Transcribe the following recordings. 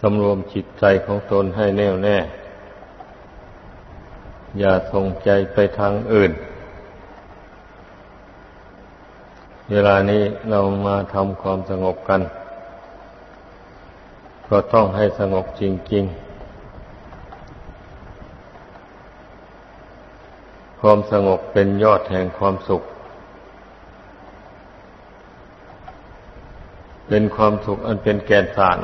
สำรวมจิตใจของตนให้แน่วแน่ อย่าส่งใจไปทางอื่น เวลานี้เรามาทำความสงบกัน ก็ต้องให้สงบจริง ๆ ความสงบเป็นยอดแห่งความสุข เป็นความสุขอันเป็นแก่นสาร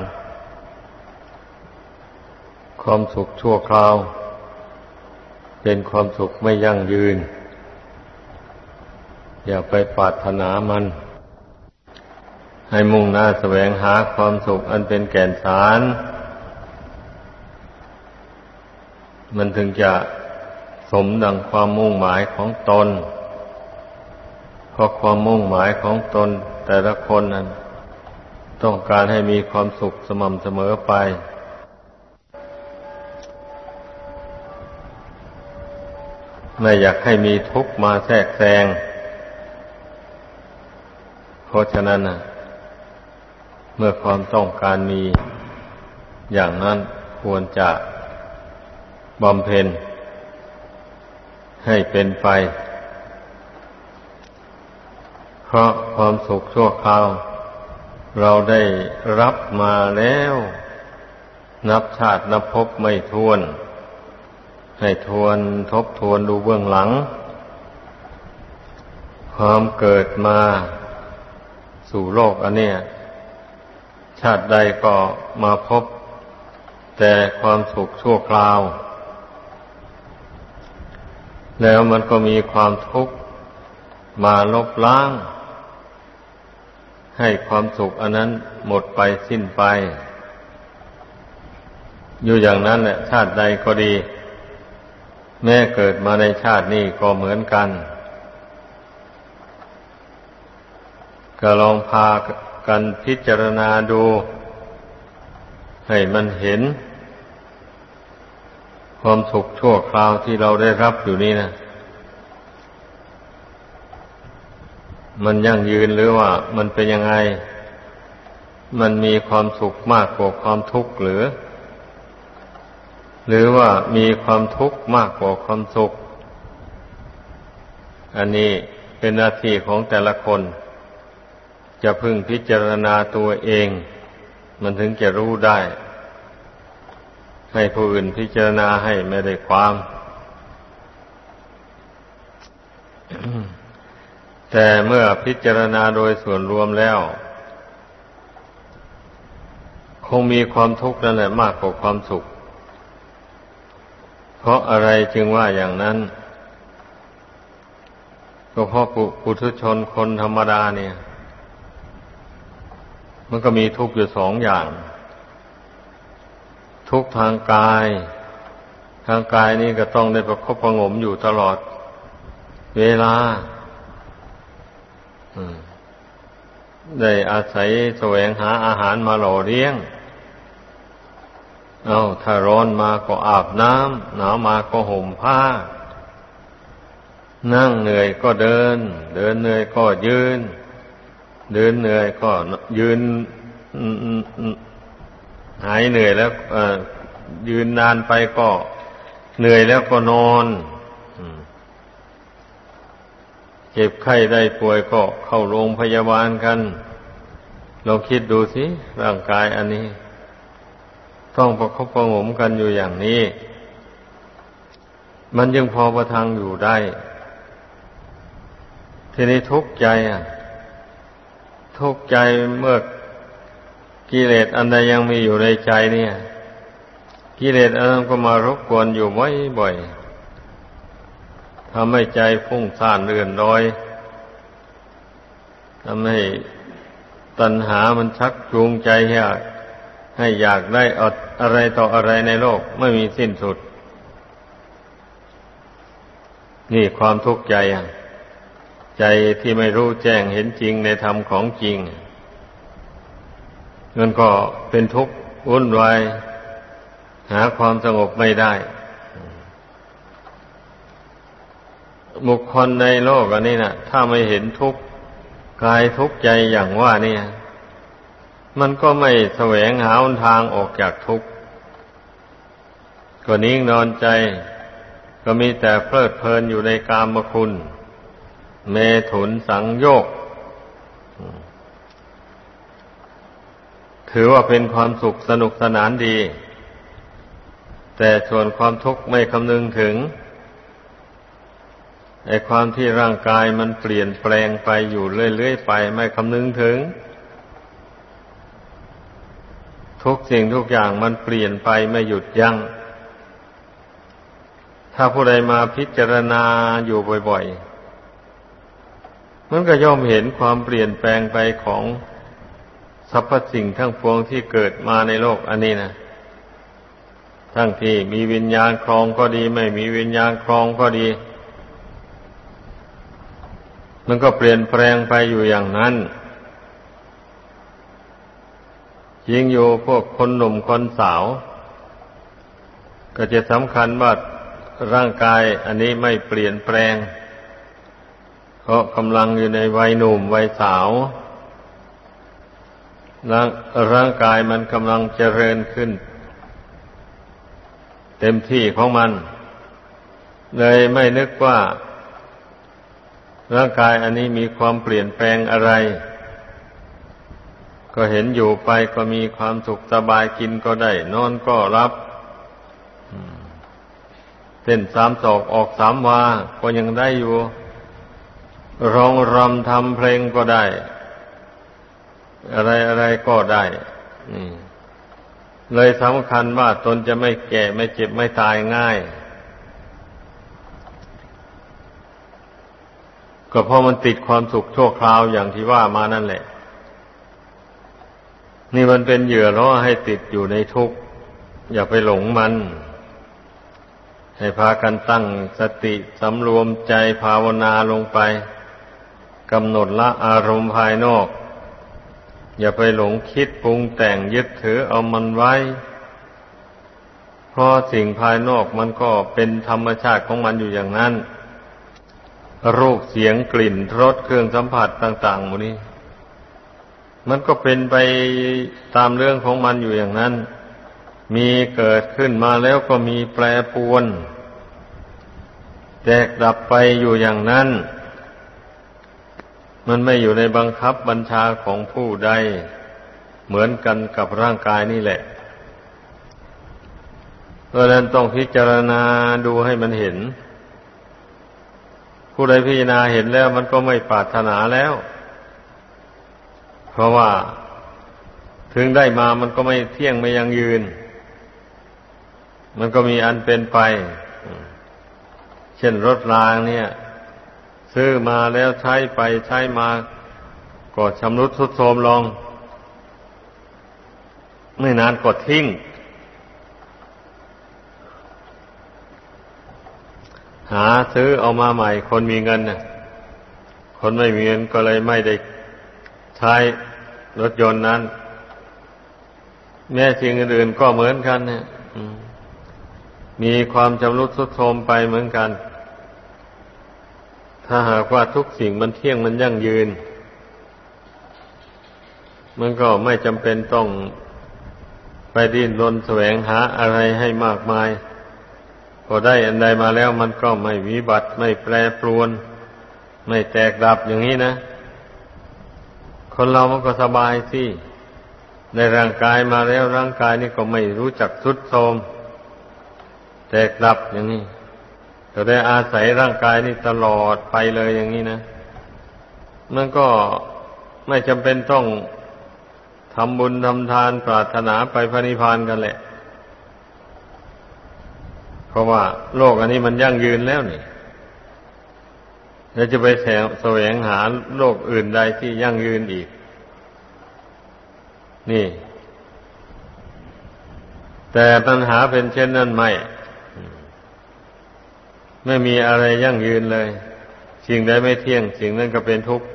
ความสุขชั่วคราว เป็นความสุขไม่ยั่งยืน อย่าไปปรารถนามัน ให้มุ่งหน้าแสวงหาความสุขอันเป็นแก่นสาร มันถึงจะสมดังความมุ่งหมายของตน เพราะความมุ่งหมายของตนแต่ละคนนั้น ต้องการให้มีความสุขสม่ำเสมอไป ไม่อยากให้มีทุกข์มาแทรกแซง เพราะฉะนั้นนะเมื่อความต้องการมีอย่างนั้นควรจะบำเพ็ญ ให้เป็นไป เพราะความสุขชั่วคราว เราได้รับมาแล้ว นับชาตินับพบไม่ทวน ให้ทวนทบทวนดูเบื้องหลัง ความเกิดมาสู่โลกอันเนี้ยชาติใดก็มาพบ แต่ความสุขชั่วคราว แล้วมันก็มีความทุกข์มาลบล้าง ให้ความสุขอันนั้นหมดไปสิ้นไป อยู่อย่างนั้นแหละชาติใดก็ดี แม้เกิดมาในชาตินี้ก็เหมือนกัน ก็ลองพากันพิจารณาดู ให้มันเห็น ความสุขชั่วคราวที่เราได้รับอยู่นี่นะมันยั่งยืนหรือว่า มันเป็นยังไง มันมีความสุขมากกว่าความทุกข์หรือ หรือว่ามีความทุกข์มากกว่าความสุข อันนี้เป็นหน้าที่ของแต่ละคน จะพึงพิจารณาตัวเอง มันถึงจะรู้ได้ ให้ผู้อื่นพิจารณาให้ไม่ได้ความ แต่เมื่อพิจารณาโดยส่วนรวมแล้ว คงมีความทุกข์นั่นแหละมากกว่าความสุข ราะอะไรจึงว่าอย่างนั้น ก็เพราะปุถุชนคนธรรมดาเนี่ย มันก็มีทุกข์อยู่สองอย่าง ทุกทางกาย ทางกายนี่ก็ต้องได้ประคบประงมอยู่ตลอด เวลาได้อาศัยแสวงหาอาหารมาหล่อเลี้ยง เอาถ้าร้อนมาก็อาบน้ำหนาวมาก็ห่มผ้า นั่งเหนื่อยก็เดิน เดินเหนื่อยก็ยืน เดินเหนื่อยก็ยืนหายเหนื่อยแล้วยืนนานไปก็เหนื่อยแล้วก็นอนเจ็บไข้ได้ป่วยก็เข้าโรงพยาบาลกันลองคิดดูสิร่างกายอันนี้ ต้องประคบประงมกันอยู่อย่างนี้ มันยังพอประทังอยู่ได้ ทีนี้ทุกข์ใจอะ ทุกข์ใจเมื่อกิเลสอันใดยังมีอยู่ในใจเนี่ย กิเลสอันนั้นก็มารบกวนอยู่บ่อยๆทำให้ใจฟุ้งซ่านเรื่อนลอยทำให้ตัณหามันชักจูงใจให้ ให้อยากได้อะไรต่ออะไรในโลกไม่มีสิ้นสุด นี่ความทุกข์ใจ ใจที่ไม่รู้แจ้งเห็นจริงในธรรมของจริงมันก็เป็นทุกข์วุ่นวายหาความสงบไม่ได้ บุคคลในโลกอันนี้นะถ้าไม่เห็นทุกข์กายทุกข์ใจอย่างว่านี่ มันก็ไม่แสวงหาทางออกจากทุกข์ก็นิ่งนอนใจ ก็มีแต่เพลิดเพลินอยู่ในกามคุณ เมถุนสังโยก ถือว่าเป็นความสุขสนุกสนานดี แต่ส่วนความทุกข์ไม่คำนึงถึงไอ้ความที่ร่างกายมันเปลี่ยนแปลงไปอยู่เรื่อยๆไป ไม่คำนึงถึง ทุกสิ่งทุกอย่างมันเปลี่ยนไปไม่หยุดยัง้ง ถ้าผู้ใดมาพิจารณาอยู่บ่อย ๆ มันก็ย่อมเห็นความเปลี่ยนแปลงไปของสรรพสิ่งทั้งปวงที่เกิดมาในโลกอันนี้นะทั้งที่มีวิญญาณครองก็ดี ไม่มีวิญญาณครองก็ดี มันก็เปลี่ยนแปลงไปอยู่อย่างนั้น ยิงอยู่พวกคนหนุ่มคนสาว ก็จะสำคัญว่าร่างกายอันนี้ไม่เปลี่ยนแปลง เพราะกำลังอยู่ในวัยหนุ่มวัยสาวร่างร่างกายมันกำลังเจริญขึ้น เต็มที่ของมัน เลยไม่นึกว่า ร่างกายอันนี้มีความเปลี่ยนแปลงอะไร ก็เห็นอยู่ไปก็มีความสุขสบายกินก็ได้ นอนก็รับเต้นสามศอกออกสามวา ก็ยังได้อยู่ร้องรำทำเพลงก็ได้ อะไรอะไรก็ได้เลยสำคัญว่าตนจะไม่แก่ไม่เจ็บไม่ตายง่าย ก็เพราะมันติดความสุขชั่วคราวอย่างที่ว่ามานั่นแหละ นี่มันเป็นเหยื่อล่อให้ติดอยู่ในทุกข์ อย่าไปหลงมัน ให้พากันตั้งสติสำรวมใจภาวนาลงไปกำหนดละอารมณ์ภายนอก อย่าไปหลงคิดปรุงแต่งยึดถือเอามันไว้ เพราะสิ่งภายนอกมันก็เป็นธรรมชาติของมันอยู่อย่างนั้น รูปเสียงกลิ่นรสเครื่องสัมผัสต่างๆหมดนี้ มันก็เป็นไปตามเรื่องของมันอยู่อย่างนั้น มีเกิดขึ้นมาแล้วก็มีแปรปวน แตกดับไปอยู่อย่างนั้น มันไม่อยู่ในบังคับบัญชาของผู้ใด เหมือนกันกับร่างกายนี่แหละเพราะนั้นต้องพิจารณาดูให้มันเห็น ผู้ใดพิจารณาเห็นแล้วมันก็ไม่ปรารถนาแล้ว เพราะว่าถึงได้มามันก็ไม่เที่ยงไม่ยังยืน มันก็มีอันเป็นไป เช่นรถรางเนี่ย ซื้อมาแล้วใช้ไปใช้มาก็ชำรุดทรุดโทรมลง ไม่นานก็ทิ้ง หาซื้อเอามาใหม่คนมีเงินน่ะคนไม่มีเงินก็เลยไม่ได้ใช้ รถยนต์นั้น แม้สิ่งอื่นก็เหมือนกัน เนี่ยมีความจำรุดทุดโทรมไปเหมือนกัน ถ้าหากว่าทุกสิ่งมันเที่ยงมันยั่งยืน มันก็ไม่จำเป็นต้องไปดิ้นรนแสวงหาอะไรให้มากมาย พอได้อันใดมาแล้วมันก็ไม่วิบัติไม่แปรปรวน ไม่แตกดับอย่างนี้นะ คนเรามันก็สบายสิในร่างกายมาแล้วร่างกายนี่ก็ไม่รู้จักทุดโทรมแตกดับอย่างนี้จะได้อาศัยร่างกายนี่ตลอดไปเลยอย่างนี้นะมันก็ไม่จำเป็นต้องทำบุญทำทานปรารถนาไปพระนิพพานกันแหละ เพราะว่าโลกอันนี้มันยั่งยืนแล้วนี่ แล้วจะไปแสวงหาโลกอื่นใดที่ยั่งยืนอีก นี่ แต่ปัญหาเป็นเช่นนั้นไม่ ไม่มีอะไรยั่งยืนเลย สิ่งใดไม่เที่ยง สิ่งนั้นก็เป็นทุกข์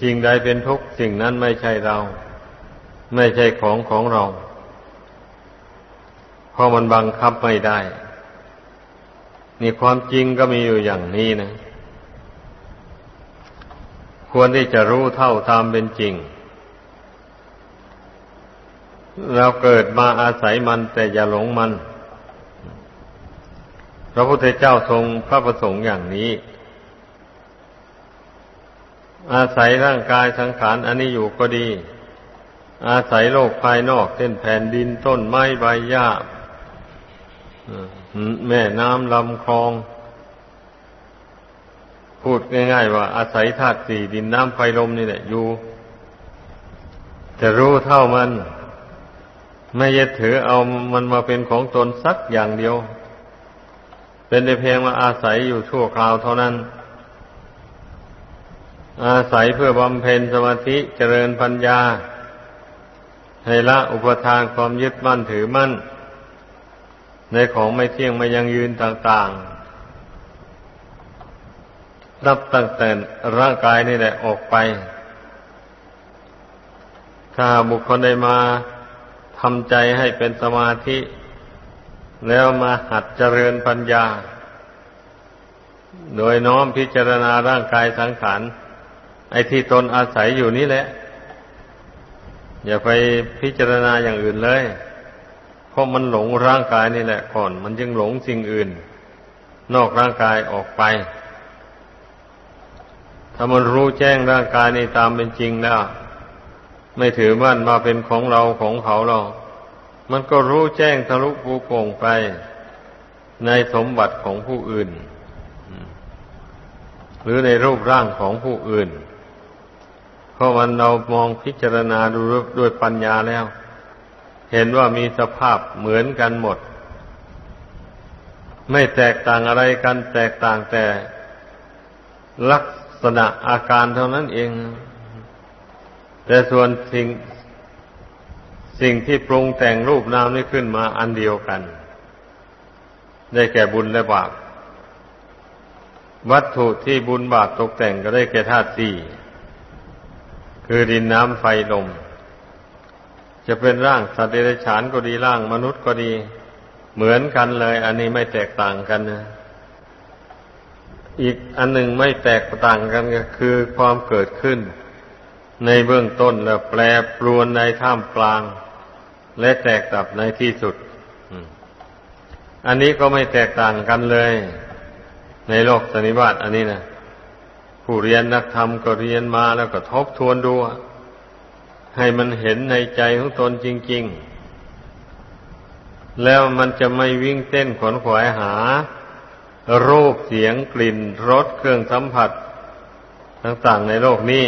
สิ่งใดเป็นทุกข์ สิ่งนั้นไม่ใช่เรา ไม่ใช่ของของเรา เพราะมันบังคับไม่ได้ นี่ความจริงก็มีอยู่อย่างนี้นะ ควรที่จะรู้เท่าตามเป็นจริง เราเกิดมาอาศัยมันแต่อย่าหลงมัน พระพุทธเจ้าทรงพระประสงค์อย่างนี้ อาศัยร่างกายสังขารอันนี้อยู่ก็ดี อาศัยโลกภายนอกเช่นแผ่นดินต้นไม้ใบหญ้า แม่น้ำลำคลอง พูดง่าย ๆ ว่า อาศัยธาตุสี่ดินน้ำไฟลมนี่แหละอยู่ จะรู้เท่ามัน ไม่ยึดถือเอามันมาเป็นของตนสักอย่างเดียว เป็นแต่เพียงมาอาศัยอยู่ชั่วคราวเท่านั้น อาศัยเพื่อบำเพ็ญสมาธิเจริญปัญญาให้ละอุปทานความยึดมั่นถือมั่น ในของไม่เที่ยงไม่ยังยืนต่างๆ รับตั้งแต่ร่างกายนี่แหละออกไป ถ้าบุคคลได้มาทำใจให้เป็นสมาธิ แล้วมาหัดเจริญปัญญา โดยน้อมพิจารณาร่างกายสังขารไอ้ที่ตนอาศัยอยู่นี่แหละ อย่าไปพิจารณาอย่างอื่นเลย เพราะมันหลงร่างกายนี่แหละก่อน มันจึงหลงสิ่งอื่น นอกร่างกายออกไป ถ้ามันรู้แจ้งร่างกายนี่ตามเป็นจริงแล้ว ไม่ถือมั่นมาเป็นของเราของเขาเรา มันก็รู้แจ้งทะลุปูโป่งไป ในสมบัติของผู้อื่น หรือในรูปร่างของผู้อื่นเพราะวันเรามองพิจารณาดูด้วยปัญญาแล้ว เห็นว่ามีสภาพเหมือนกันหมด ไม่แตกต่างอะไรกันแตกต่างแต่ลักษณะอาการเท่านั้นเอง แต่ส่วนสิ่งสิ่งที่ปรุงแต่งรูปนามนี้ขึ้นมาอันเดียวกัน ได้แก่บุญและบาป วัตถุที่บุญบาปตกแต่งก็ได้แก่ธาตุสี่ คือดินน้ำไฟลม จะเป็นร่างสัตว์เดรัจฉานก็ดีร่างมนุษย์ก็ดี เหมือนกันเลย อันนี้ไม่แตกต่างกันนะอีกอันหนึ่งไม่แตกต่างกันก็คือความเกิดขึ้น ในเบื้องต้นแล้วแปรปรวนในท่ามกลาง และแตกดับในที่สุด อันนี้ก็ไม่แตกต่างกันเลย ในโลกสนิบาตอันนี้นะผู้เรียนนักธรรมก็เรียนมาแล้วก็ทบทวนดู ให้มันเห็นในใจของตนจริง ๆ แล้วมันจะไม่วิ่งเต้นขวนขวายหา รูปเสียงกลิ่นรสเครื่องสัมผัส ต่างๆในโลกนี้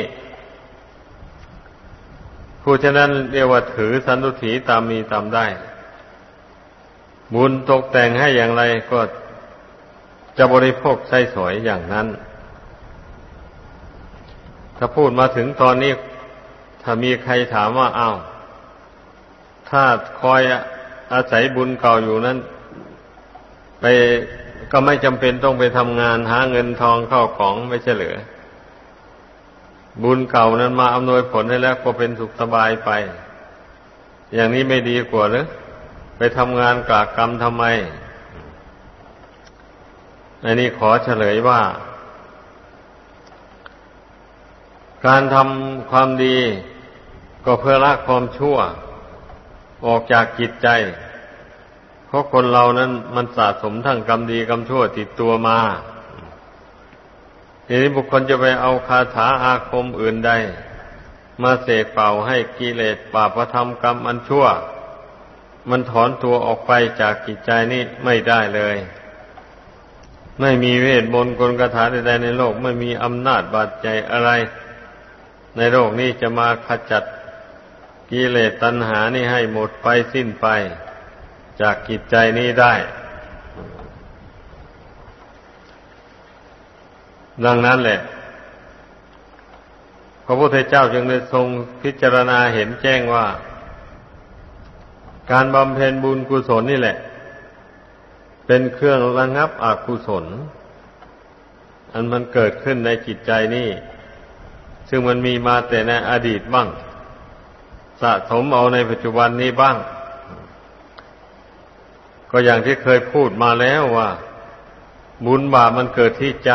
ผู้ฉะนั้นเรียกว่าถือสันตุถีตามมีตามได้ บุญตกแต่งให้อย่างไรก็จะบริโภคใช้สวยอย่างนั้น ถ้าพูดมาถึงตอนนี้ ถ้ามีใครถามว่าอ้าวถ้าคอยอาศัยบุญเก่าอยู่นั้น ไปก็ไม่จำเป็นต้องไปทำงานหาเงินทองเข้าของไม่ใช่เหรือ บุญเก่านั้นมาอำนวยผลให้แล้วก็เป็นสุขสบายไป อย่างนี้ไม่ดีกว่าหรือไปทำงานกากกรรมทำไมอันนี้ขอเฉลยว่า การทำความดี ก็เพื่อละความชั่ว ออกจากจิตใจ เพราะคนเรานั้นมันสะสมทั้งกรรมดีกรรมชั่วติดตัวมาทีนี้บุคคลจะไปเอาคาถาอาคมอื่นใดมาเสกเป่าให้กิเลสปาประธรรมกรรมอันชั่ว มันถอนตัวออกไปจากจิตใจนี้ไม่ได้เลย ไม่มีเวทมนต์กลคาถาใดๆในโลก ไม่มีอำนาจบาดใจอะไร ในโลกนี้จะมาขจัด กิเลสตัณหานี่ให้หมดไปสิ้นไป จากจิตใจนี้ได้ ดังนั้นแหละ พระพุทธเจ้าจึงได้ทรงพิจารณาเห็นแจ้งว่า การบำเพ็ญบุญกุศลนี่แหละ เป็นเครื่องระงับอกุศล อันมันเกิดขึ้นในจิตใจนี่ ซึ่งมันมีมาแต่ในอดีตบ้าง สะสมเอาในปัจจุบันนี้บ้าง ก็อย่างที่เคยพูดมาแล้วว่า บุญบาปมันเกิดที่ใจ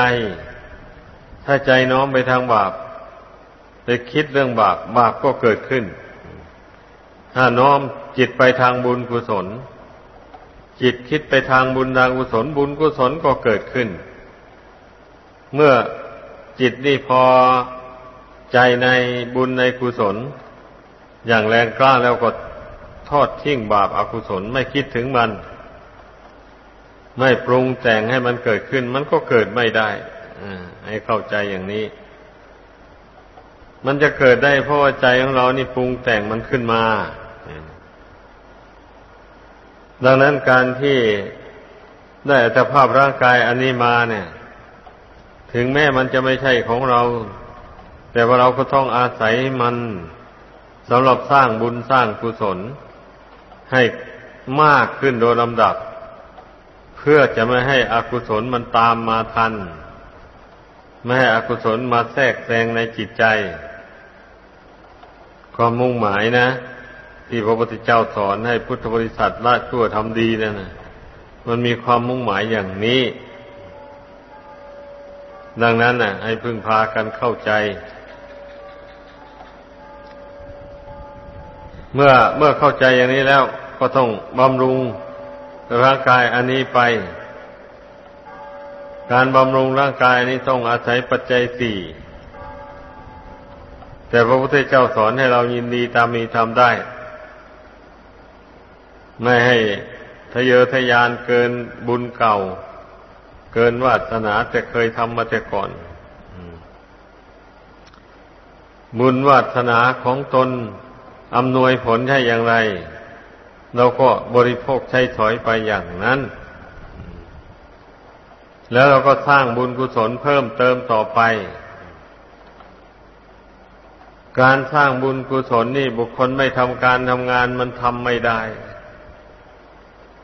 ถ้าใจน้อมไปทางบาป ไปคิดเรื่องบาป บาปก็เกิดขึ้น ถ้าน้อมจิตไปทางบุญกุศล จิตคิดไปทางบุญทางกุศล บุญกุศลก็เกิดขึ้น เมื่อจิตนี่พอใจในบุญในกุศล อย่างแรงกล้าแล้วก็ทอดทิ้งบาปอากุศลไม่คิดถึงมัน ไม่ปรุงแต่งให้มันเกิดขึ้น มันก็เกิดไม่ได้ให้เข้าใจอย่างนี้ มันจะเกิดได้เพราะว่าใจของเรานี่ปรุงแต่งมันขึ้นมาดังนั้นการที่ได้อัตภาพร่างกายอันนี้มาเนี่ย ถึงแม้มันจะไม่ใช่ของเรา แต่ว่าเราก็ต้องอาศัยมัน สำหรับสร้างบุญสร้างกุศล ให้มากขึ้นโดยลำดับ เพื่อจะไม่ให้อกุศลมันตามมาทัน ไม่ให้อกุศลมาแทรกแซงในจิตใจ ความมุ่งหมายนะ ที่พระพุทธเจ้าสอนให้พุทธบริษัทละชั่วทำดีนั่นนะมันมีความมุ่งหมายอย่างนี้ ดังนั้นน่ะ ให้พึ่งพากันเข้าใจ เมื่อเมื่อเข้าใจอย่างนี้แล้วก็ต้องบำรุงร่างกายอันนี้ไป การบำรุงร่างกายนี้ต้องอาศัยปัจจัยสี่ แต่พระพุทธเจ้าสอนให้เรายินดีตามมีทำได้ ไม่ให้ทะเยอทะยานเกินบุญเก่า เกินวาสนาแต่เคยทำมาแต่ก่อน บุญวาสนาของตน อำนวยผลให้อย่างไร เราก็บริโภคใช้ถอยไปอย่างนั้น แล้วเราก็สร้างบุญกุศลเพิ่มเติมต่อไป การสร้างบุญกุศลนี่บุคคลไม่ทำการทำงานมันทำไม่ได้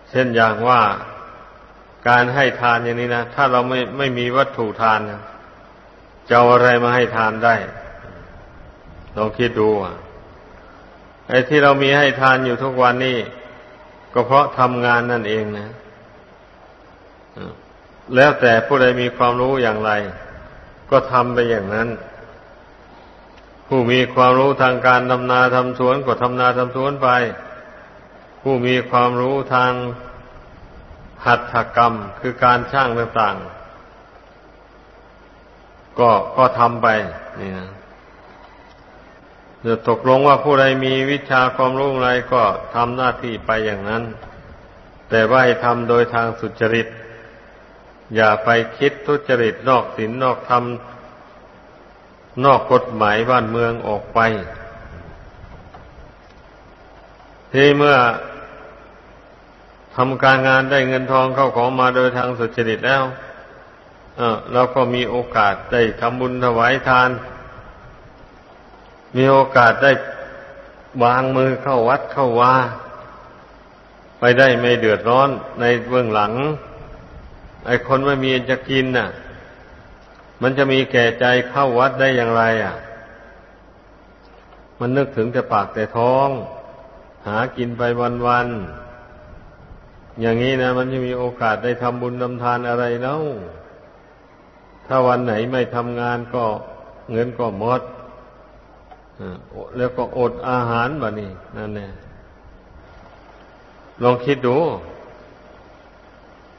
เช่นอย่างว่าการให้ทานอย่างนี้นะ ถ้าเราไม่ไม่มีวัตถุทานจะเอาอะไรมาให้ทานได้ลองคิดดู ไอ้ที่เรามีให้ทานอยู่ทุกวันนี่ก็เพราะทำงานนั่นเองนะแล้วแต่ผู้ใดมีความรู้อย่างไร ก็ทำไปอย่างนั้น ผู้มีความรู้ทางการทำนาทำสวนก็ทำนาทำสวนไป ผู้มีความรู้ทางหัตถกรรมคือการช่างต่างๆก็ก็ทำไปนี่นะ จะตกลงว่าผู้ใดมีวิชาความรู้อะไรก็ทำหน้าที่ไปอย่างนั้น แต่ว่าให้ทำโดยทางสุจริต อย่าไปคิดทุจริตนอกศีลนอกธรรมนอกกฎหมายบ้านเมืองออกไป ที่เมื่อทำการงานได้เงินทองเข้าของมาโดยทางสุจริตแล้วเราก็มีโอกาสได้ทำบุญถวายทาน มีโอกาสได้วางมือเข้าวัดเข้าวาไปได้ไม่เดือดร้อนในเบื้องหลัง ไอ้คนไม่มีจะกินน่ะ มันจะมีแก่ใจเข้าวัดได้อย่างไร อะ มันนึกถึงแต่ปากแต่ท้อง หากินไปวันๆอย่างนี้นะมันจะมีโอกาสได้ทำบุญทำทานอะไรเล่าถ้าวันไหนไม่ทำงานก็เงินก็หมด แล้วก็อดอาหารแบบนี้นั่นแน่ลองคิดดู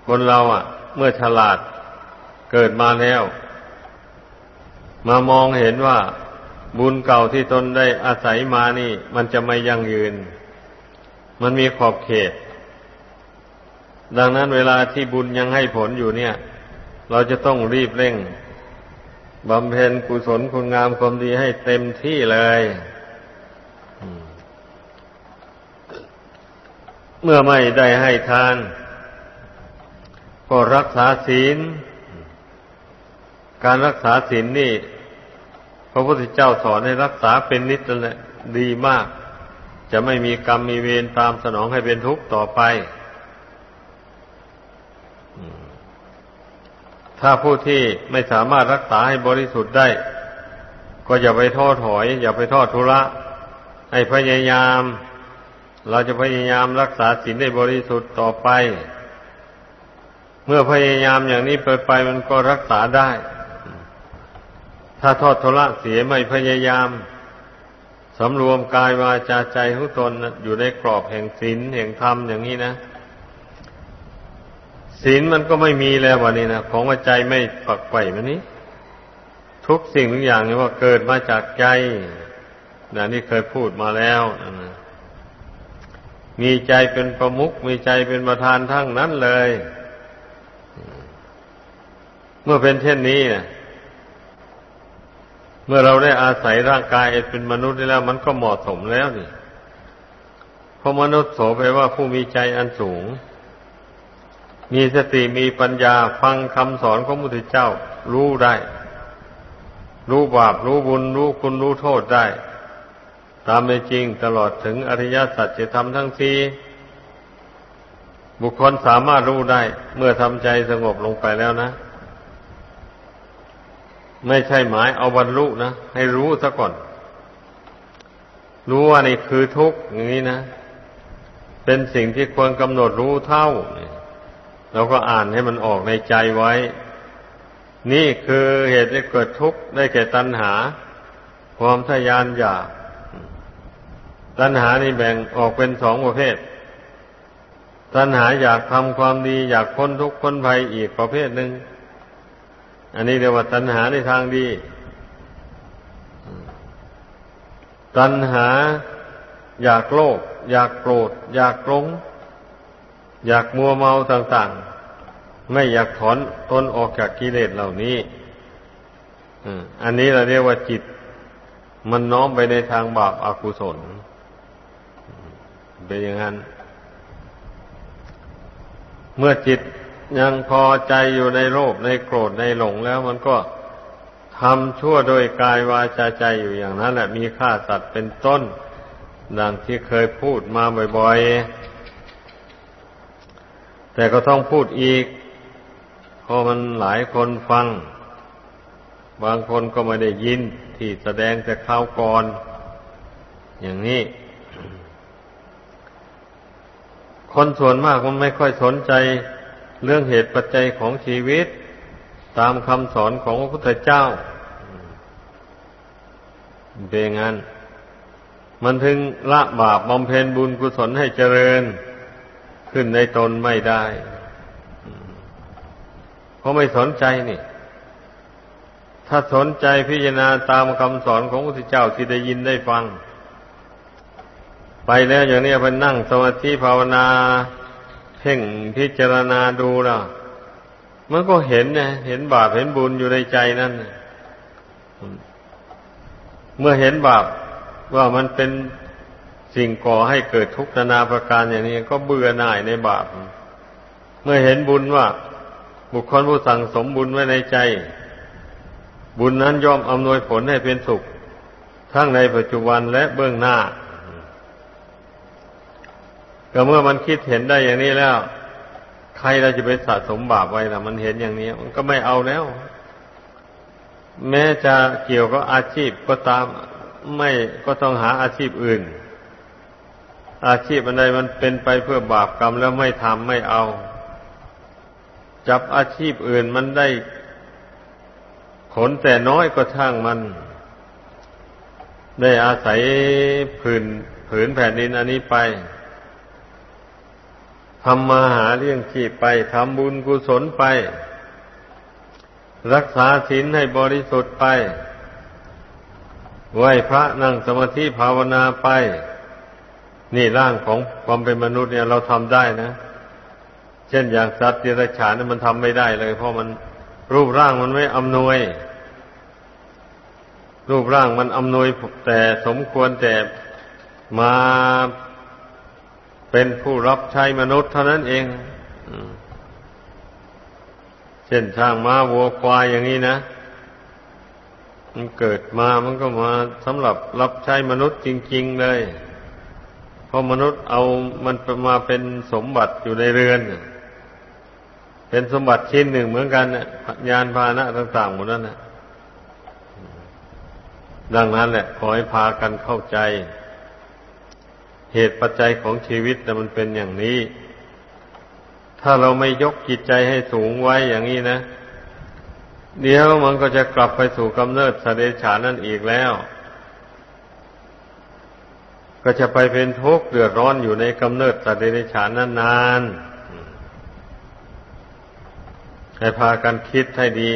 คนเราอะ เมื่อฉลาดเกิดมาแล้ว มามองเห็นว่า บุญเก่าที่ตนได้อาศัยมานี่ มันจะไม่ยั่งยืน มันมีขอบเขต ดังนั้นเวลาที่บุญยังให้ผลอยู่เนี่ย เราจะต้องรีบเร่ง บำเพ็ญกุศลคุณงามความดีให้เต็มที่เลยเมื่อไม่ได้ให้ทาน ก็รักษาศีล การรักษาศีลนี่ พระพุทธเจ้าสอนให้รักษาเป็นนิจแหละดีมาก จะไม่มีกรรมมีเวรตามสนองให้เป็นทุกข์ต่อไป ถ้าผู้ที่ไม่สามารถรักษาให้บริสุทธิ์ได้ ก็อย่าไปทอดถอย อย่าไปทอดทุระให้พยายาม เราจะพยายามรักษาศีลให้บริสุทธิ์ต่อไป เมื่อพยายามอย่างนี้ไปไปมันก็รักษาได้ ถ้าทอดทุระเสียไม่พยายามสำรวมกายวาจาใจของตนอยู่ในกรอบแห่งศีลแห่งธรรมอย่างนี้นะ ศีลมันก็ไม่มีแล้ววันนี้นะของว่าใจไม่ฝักใฝ่มันนี้ ทุกสิ่งทุกอย่างนี่ว่าเกิดมาจากใจนะนี่เคยพูดมาแล้วนะมีใจเป็นประมุขมีใจเป็นประธานทั้งนั้นเลย เมื่อเป็นเช่นนี้เมื่อเราได้อาศัยร่างกายเป็นมนุษย์แล้ว มันก็เหมาะสมแล้วนี่เพราะมนุษย์โสไปว่าผู้มีใจอันสูง มีสติมีปัญญาฟังคำสอนของพระพุทธเจ้า รู้ได้ รู้บาปรู้บุญรู้คุณรู้โทษได้ ตามเป็นจริงตลอดถึงอริยสัจจะทำทั้งทีบุคคลสามารถรู้ได้ เมื่อทำใจสงบลงไปแล้วนะ ไม่ใช่หมายเอาบรรลุนะ ให้รู้ซะก่อน รู้ว่านี่คือทุกข์อย่างนี้นะ เป็นสิ่งที่ควรกำหนดรู้เท่าเเราก็อ่านให้มันออกในใจไว้ นี่คือเหตุที่เกิดทุกข์ได้แก่ตัณหา ความทยานอยากตัณหานี่แบ่งออกเป็นสองประเภท ตัณหาอยากทำความดีอยากพ้นทุกข์พ้นภัยอีกประเภทหนึ่ง อันนี้เรียกว่าตัณหาในทางดี ตัณหาอยากโลภอยากโกรธอยากกลง อยากมัวเมาต่างๆ ไม่อยากถอนตนออกจากกิเลสเหล่านี้อันนี้เราเรียกว่าจิต มันน้อมไปในทางบาปอากุศลเป็นอย่างนั้น เมื่อจิตยังพอใจอยู่ในโลภในโกรธในหลงแล้วมันก็ทำชั่วโดยกายวาจาใจอยู่อย่างนั้นแหละมีฆ่าสัตว์เป็นต้น ดังที่เคยพูดมาบ่อยๆ แต่ก็ต้องพูดอีกเพราะมันหลายคนฟัง บางคนก็ไม่ได้ยินที่แสดงแต่ข้าวก่อน อย่างนี้ คนส่วนมากมันไม่ค่อยสนใจเรื่องเหตุปัจจัยของชีวิต ตามคำสอนของพระพุทธเจ้าเป็นงั้น มันถึงละบาปบำเพ็ญบุญกุศลให้เจริญ ขึ้นในตนไม่ได้ เพราะไม่สนใจนี่ ถ้าสนใจพิจารณาตามคำสอนของพระพุทธเจ้าที่ได้ยินได้ฟัง ไปแล้วอย่างนี้ไปนั่งสมาธิภาวนา เพ่งพิจารณาดูแล้วมันก็เห็นนะเห็นบาปเห็นบุญอยู่ในใจนั่นเมื่อเห็นบาปว่ามันเป็น สิ่งก่อให้เกิดทุกข์นานาประการอย่างนี้ก็เบื่อหน่ายในบาป เมื่อเห็นบุญว่า บุคคลผู้สั่งสมบุญไว้ในใจ บุญนั้นย่อมอำนวยผลให้เป็นสุข ทั้งในปัจจุบันและเบื้องหน้าก็เมื่อมันคิดเห็นได้อย่างนี้แล้ว ใครเราจะไปสะสมบาปไว้ล่ะ มันเห็นอย่างนี้ มันก็ไม่เอาแล้ว แม้จะเกี่ยวกับอาชีพก็ตามไม่ก็ต้องหาอาชีพอื่น อาชีพอะไรมันเป็นไปเพื่อบาปกรรมแล้วไม่ทำไม่เอา จับอาชีพอื่นมันได้ผลแต่น้อยก็ช่างมัน ได้อาศัยผืนผืนแผ่นดินอันนี้ไปทำมาหาเลี้ยงชีพไปทำบุญกุศลไป รักษาศีลให้บริสุทธิ์ไปไหวพระนั่งสมาธิภาวนาไป นี่ร่างของความเป็นมนุษย์เนี่ยเราทำได้นะ เช่นอย่างสัตว์เดรัจฉานนี่มันทำไม่ได้เลย เพราะมันรูปร่างมันไม่อำนวย รูปร่างมันอำนวยแต่สมควรแต่มาเป็นผู้รับใช้มนุษย์เท่านั้นเองเช่นช่างม้าวัวควายอย่างนี้นะ มันเกิดมามันก็มาสำหรับรับใช้มนุษย์จริง ๆ เลย ราะมนุษย์เอามันมาเป็นสมบัติอยู่ในเรือน เป็นสมบัติชิ้นหนึ่งเหมือนกันยานพาหนะต่างๆหมดนั้นนะดังนั้นแหละ ขอให้พากันเข้าใจ เหตุปัจจัยของชีวิตนะมันเป็นอย่างนี้ ถ้าเราไม่ยกจิตใจให้สูงไว้อย่างนี้นะ เดี๋ยวมันก็จะกลับไปสู่กำเนิดสเดชานั่นอีกแล้ว ก็จะไปเป็นทุกข์เดือดร้อนอยู่ในกำเนิดสัตว์เดรัจฉานนานๆให้พากันคิดให้ดี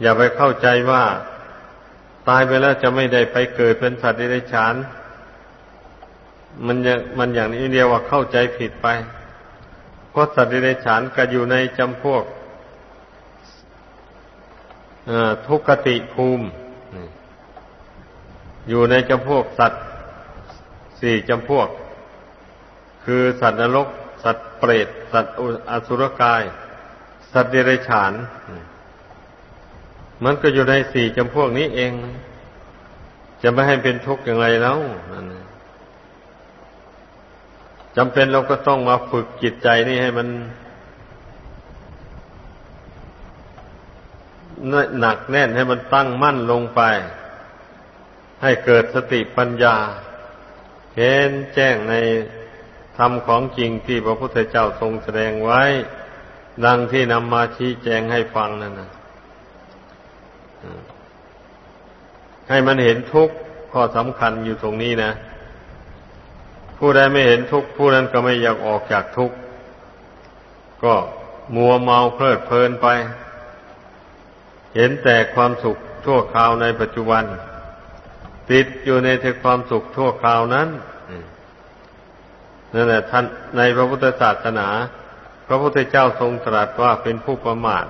อย่าไปเข้าใจว่า ตายไปแล้วจะไม่ได้ไปเกิดเป็นสัตว์เดรัจฉาน มันยังมันอย่างนี้เดียวว่าเข้าใจผิดไปเพราะสัตว์เดรัจฉานก็อยู่ในจำพวกทุกขติภูมิ อยู่ในจำพวกสัตว์ สี่จำพวก คือสัตว์นรก สัตว์เปรต สัตว์อสุรกาย สัตว์เดรัจฉาน มันก็อยู่ในสี่จำพวกนี้เอง จะไม่ให้เป็นทุกข์อย่างไรแล้วจำเป็นเราก็ต้องมาฝึกจิตใจนี่ให้มันหนักแน่นให้มันตั้งมั่นลงไป ให้เกิดสติปัญญา เห็นแจ้งในธรรมของจริงที่พระพุทธเจ้าทรงแสดงไว้ ดังที่นำมาชี้แจงให้ฟังนั่นนะให้มันเห็นทุกข์ข้อสำคัญอยู่ตรงนี้นะ ผู้ใดไม่เห็นทุกข์ผู้นั้นก็ไม่อยากออกจากทุกข์ก็มัวเมาเพลิดเพลินไป เห็นแต่ความสุขชั่วคราวในปัจจุบัน ติดอยู่ในเทความสุขชั่วคราวนั้นนั่นแหละท่านในพระพุทธศาสนา พระพุทธเจ้าทรงตรัสว่าเป็นผู้ประมาท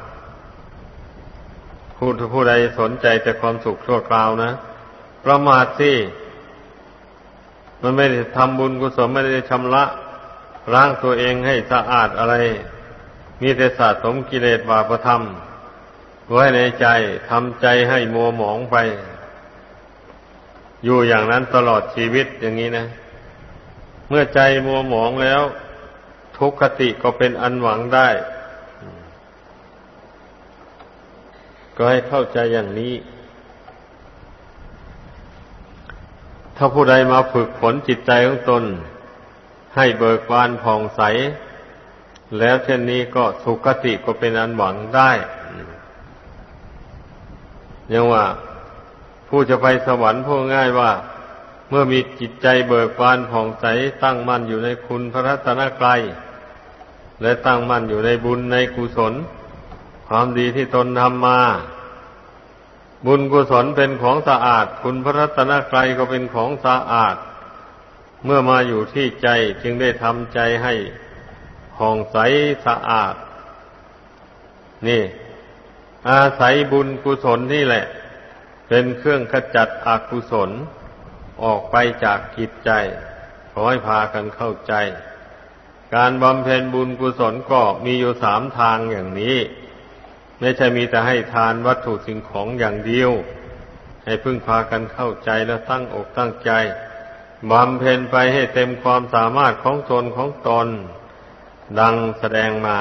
ผู้ผู้ใดสนใจแต่ความสุขชั่วคราวนะ ประมาทสิมันไม่ได้ทำบุญกุศลไม่ได้ชำระร่างตัวเองให้สะอาดอะไร มีแต่สะสมกิเลสบาปธรรมไว้ในใจทำใจให้มัวหมองไป อยู่อย่างนั้นตลอดชีวิตอย่างนี้นะ เมื่อใจมัวหมองแล้ว ทุกขติก็เป็นอันหวังได้ ก็ให้เข้าใจอย่างนี้ ถ้าผู้ใดมาฝึกฝนจิตใจของตน ให้เบิกบานผ่องใส แล้วเช่นนี้ก็สุขติก็เป็นอันหวังได้ยังว่า ผู้จะไปสวรรค์พูดง่ายว่า เมื่อมีจิตใจเบิกบานผ่องใสตั้งมั่นอยู่ในคุณพระรัตนกรัยและตั้งมั่นอยู่ในบุญในกุศล ความดีที่ตนทำมา บุญกุศลเป็นของสะอาด คุณพระรัตนกรัยก็เป็นของสะอาด เมื่อมาอยู่ที่ใจจึงได้ทำใจให้ผ่องใสสะอาด นี่ อาศัยบุญกุศลนี่แหละ เป็นเครื่องขจัดอกุศล ออกไปจากจิตใจขอให้พากันเข้าใจ การบำเพ็ญบุญกุศลก็มีอยู่สามทางอย่างนี้ ไม่ใช่มีแต่ให้ทานวัตถุสิ่งของอย่างเดียว ให้พึ่งพากันเข้าใจแล้วตั้งอกตั้งใจบำเพ็ญไปให้เต็มความสามารถของตนของตน ดังแสดงมา